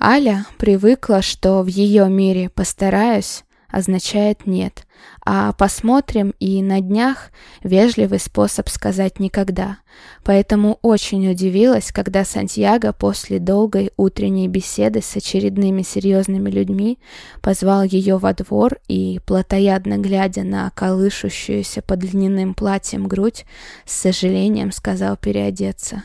Аля привыкла, что в ее мире «постараюсь» означает «нет», а «посмотрим» и «на днях» — вежливый способ сказать «никогда». Поэтому очень удивилась, когда Сантьяго после долгой утренней беседы с очередными серьезными людьми позвал ее во двор и, плотоядно глядя на колышущуюся под льняным платьем грудь, с сожалением сказал переодеться.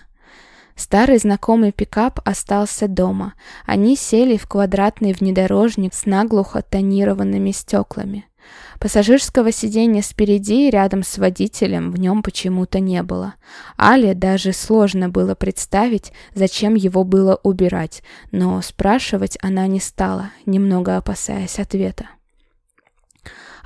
Старый знакомый пикап остался дома. Они сели в квадратный внедорожник с наглухо тонированными стеклами. Пассажирского сиденья спереди, рядом с водителем, в нем почему-то не было. Але даже сложно было представить, зачем его было убирать, но спрашивать она не стала, немного опасаясь ответа.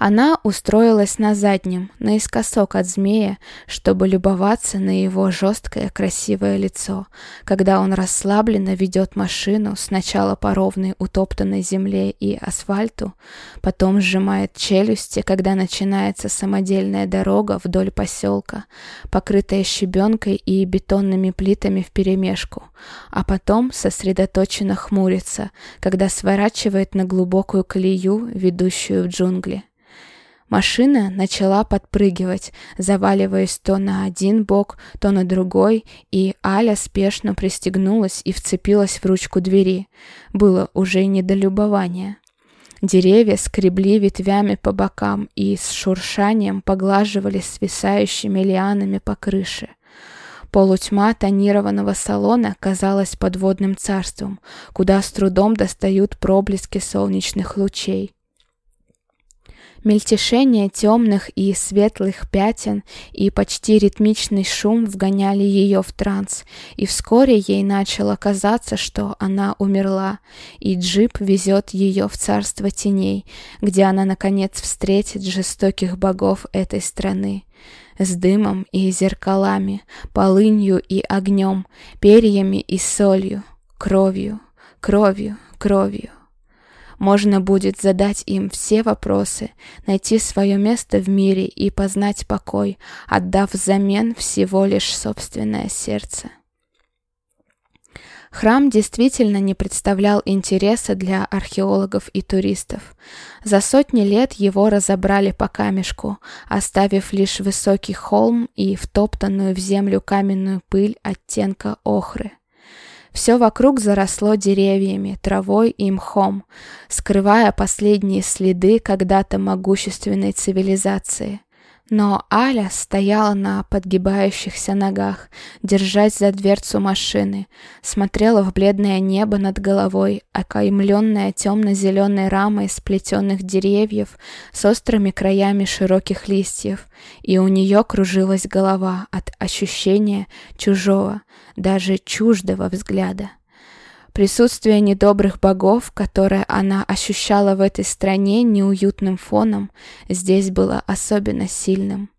Она устроилась на заднем, наискосок от змея, чтобы любоваться на его жесткое красивое лицо, когда он расслабленно ведет машину сначала по ровной утоптанной земле и асфальту, потом сжимает челюсти, когда начинается самодельная дорога вдоль поселка, покрытая щебенкой и бетонными плитами вперемешку, а потом сосредоточенно хмурится, когда сворачивает на глубокую колею, ведущую в джунгли. Машина начала подпрыгивать, заваливаясь то на один бок, то на другой, и Аля спешно пристегнулась и вцепилась в ручку двери. Было уже не до любования. Деревья скребли ветвями по бокам и с шуршанием поглаживали свисающими лианами по крыше. Полутьма тонированного салона казалась подводным царством, куда с трудом достают проблески солнечных лучей. Мельтешение темных и светлых пятен и почти ритмичный шум вгоняли ее в транс, и вскоре ей начало казаться, что она умерла, и джип везет ее в царство теней, где она, наконец, встретит жестоких богов этой страны с дымом и зеркалами, полынью и огнем, перьями и солью, кровью, кровью, кровью. Можно будет задать им все вопросы, найти свое место в мире и познать покой, отдав взамен всего лишь собственное сердце. Храм действительно не представлял интереса для археологов и туристов. За сотни лет его разобрали по камешку, оставив лишь высокий холм и втоптанную в землю каменную пыль оттенка охры. Все вокруг заросло деревьями, травой и мхом, скрывая последние следы когда-то могущественной цивилизации. Но Аля стояла на подгибающихся ногах, держась за дверцу машины, смотрела в бледное небо над головой, окаймленное темно-зеленой рамой сплетенных деревьев с острыми краями широких листьев, и у нее кружилась голова от ощущения чужого, даже чуждого взгляда. Присутствие недобрых богов, которое она ощущала в этой стране неуютным фоном, здесь было особенно сильным.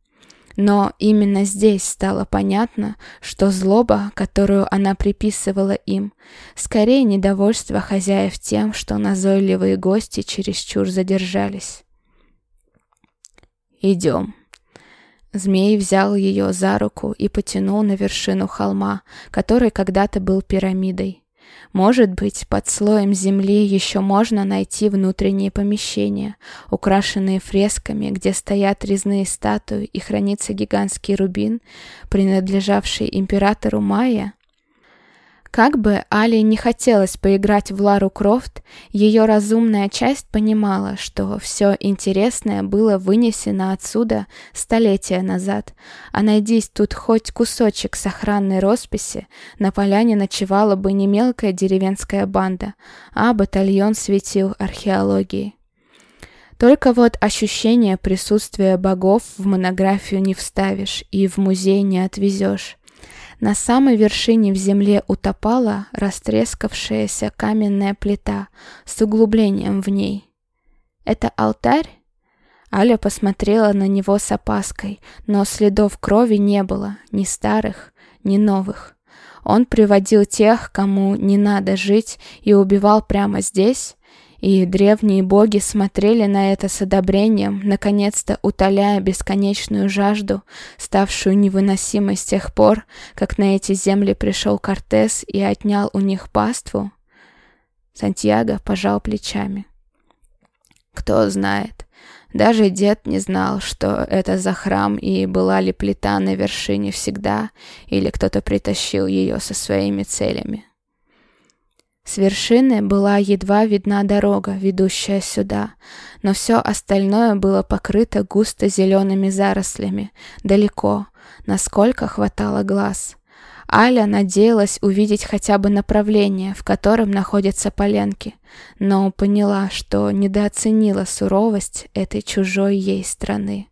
Но именно здесь стало понятно, что злоба, которую она приписывала им, скорее недовольство хозяев тем, что назойливые гости чересчур задержались. «Идем». Змей взял ее за руку и потянул на вершину холма, который когда-то был пирамидой. Может быть, под слоем земли еще можно найти внутренние помещения, украшенные фресками, где стоят резные статуи и хранится гигантский рубин, принадлежавший императору Майя? Как бы Али не хотелось поиграть в Лару Крофт, ее разумная часть понимала, что все интересное было вынесено отсюда столетия назад, а найдись тут хоть кусочек сохранной росписи, на поляне ночевала бы не мелкая деревенская банда, а батальон светил археологии. Только вот ощущение присутствия богов в монографию не вставишь и в музей не отвезешь. На самой вершине в земле утопала растрескавшаяся каменная плита с углублением в ней. «Это алтарь?» Аля посмотрела на него с опаской, но следов крови не было, ни старых, ни новых. Он приводил тех, кому не надо жить, и убивал прямо здесь, и древние боги смотрели на это с одобрением, наконец-то утоляя бесконечную жажду, ставшую невыносимой с тех пор, как на эти земли пришел Кортес и отнял у них паству. Сантьяго пожал плечами. Кто знает. Даже дед не знал, что это за храм и была ли плита на вершине всегда, или кто-то притащил ее со своими целями. С вершины была едва видна дорога, ведущая сюда, но все остальное было покрыто густо зелеными зарослями, далеко, насколько хватало глаз. Аля надеялась увидеть хотя бы направление, в котором находятся поленки, но поняла, что недооценила суровость этой чужой ей страны.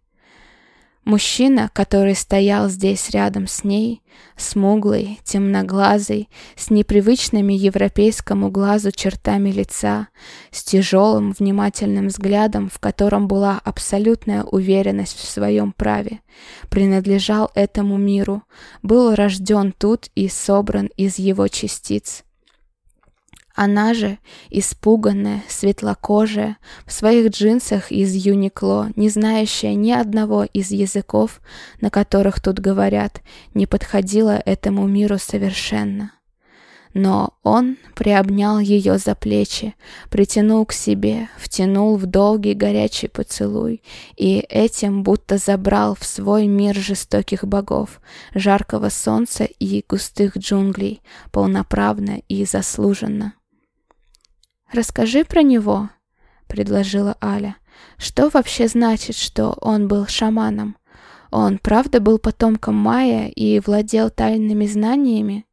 Мужчина, который стоял здесь рядом с ней, смуглый, темноглазый, с непривычными европейскому глазу чертами лица, с тяжелым внимательным взглядом, в котором была абсолютная уверенность в своем праве, принадлежал этому миру, был рожден тут и собран из его частиц. Она же, испуганная, светлокожая, в своих джинсах из Юникло, не знающая ни одного из языков, на которых тут говорят, не подходила этому миру совершенно. Но он приобнял ее за плечи, притянул к себе, втянул в долгий горячий поцелуй и этим будто забрал в свой мир жестоких богов, жаркого солнца и густых джунглей, полноправно и заслуженно. «Расскажи про него», — предложила Аля. «Что вообще значит, что он был шаманом? Он правда был потомком Майя и владел тайными знаниями?»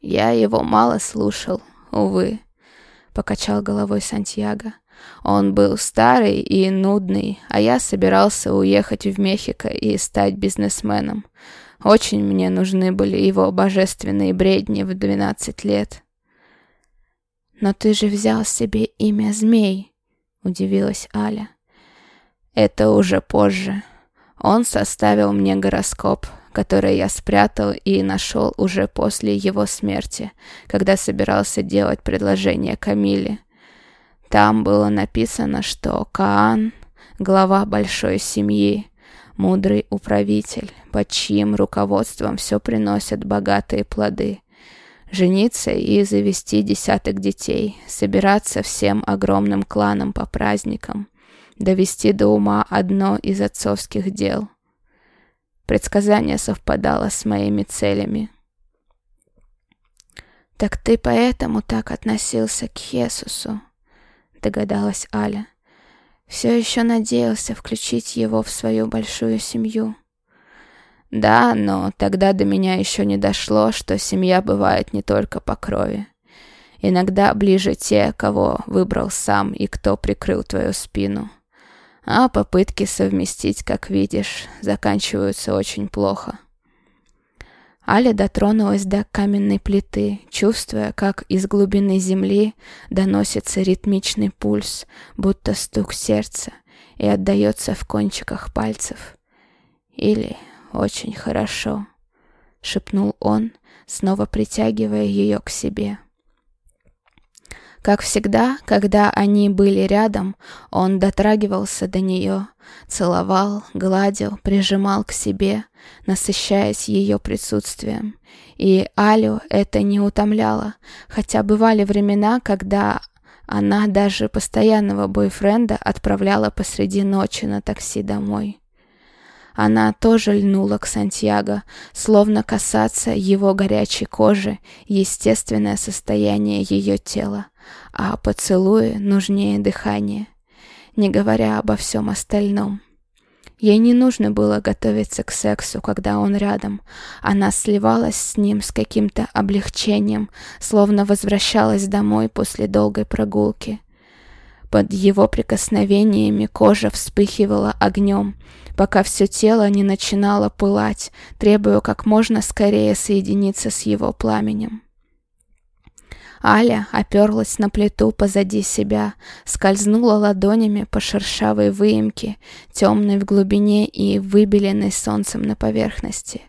«Я его мало слушал, увы», — покачал головой Сантьяго. «Он был старый и нудный, а я собирался уехать в Мехико и стать бизнесменом. Очень мне нужны были его божественные бредни в двенадцать лет». «Но ты же взял себе имя Змей», — удивилась Аля. «Это уже позже. Он составил мне гороскоп, который я спрятал и нашел уже после его смерти, когда собирался делать предложение Камиле. Там было написано, что Каан — глава большой семьи, мудрый управитель, под чьим руководством все приносят богатые плоды жениться и завести десяток детей, собираться всем огромным кланом по праздникам, довести до ума одно из отцовских дел. Предсказание совпадало с моими целями. «Так ты поэтому так относился к Хесусу?» — догадалась Аля. «Все еще надеялся включить его в свою большую семью». Да, но тогда до меня еще не дошло, что семья бывает не только по крови. Иногда ближе те, кого выбрал сам и кто прикрыл твою спину. А попытки совместить, как видишь, заканчиваются очень плохо. Аля дотронулась до каменной плиты, чувствуя, как из глубины земли доносится ритмичный пульс, будто стук сердца, и отдается в кончиках пальцев. Или очень хорошо», — шепнул он, снова притягивая ее к себе. Как всегда, когда они были рядом, он дотрагивался до нее, целовал, гладил, прижимал к себе, насыщаясь ее присутствием. И Алю это не утомляло, хотя бывали времена, когда она даже постоянного бойфренда отправляла посреди ночи на такси домой. Она тоже льнула к Сантьяго, словно касаться его горячей кожи, естественное состояние ее тела, а поцелуи нужнее дыхания, не говоря обо всем остальном. Ей не нужно было готовиться к сексу, когда он рядом. Она сливалась с ним с каким-то облегчением, словно возвращалась домой после долгой прогулки. Под его прикосновениями кожа вспыхивала огнем, пока все тело не начинало пылать, требуя как можно скорее соединиться с его пламенем. Аля оперлась на плиту позади себя, скользнула ладонями по шершавой выемке, темной в глубине и выбеленной солнцем на поверхности.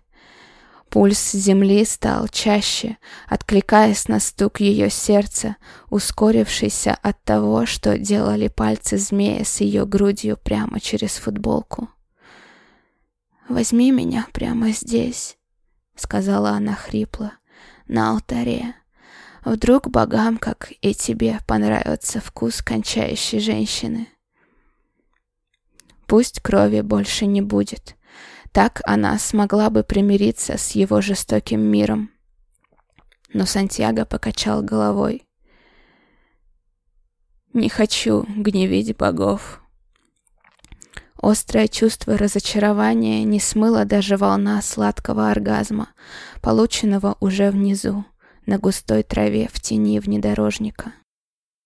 Пульс земли стал чаще, откликаясь на стук ее сердца, ускорившийся от того, что делали пальцы змея с ее грудью прямо через футболку. «Возьми меня прямо здесь», — сказала она хрипло, — «на алтаре. Вдруг богам, как и тебе, понравится вкус кончающей женщины. Пусть крови больше не будет. Так она смогла бы примириться с его жестоким миром. Но Сантьяго покачал головой. «Не хочу гневить богов». Острое чувство разочарования не смыло даже волна сладкого оргазма, полученного уже внизу, на густой траве в тени внедорожника.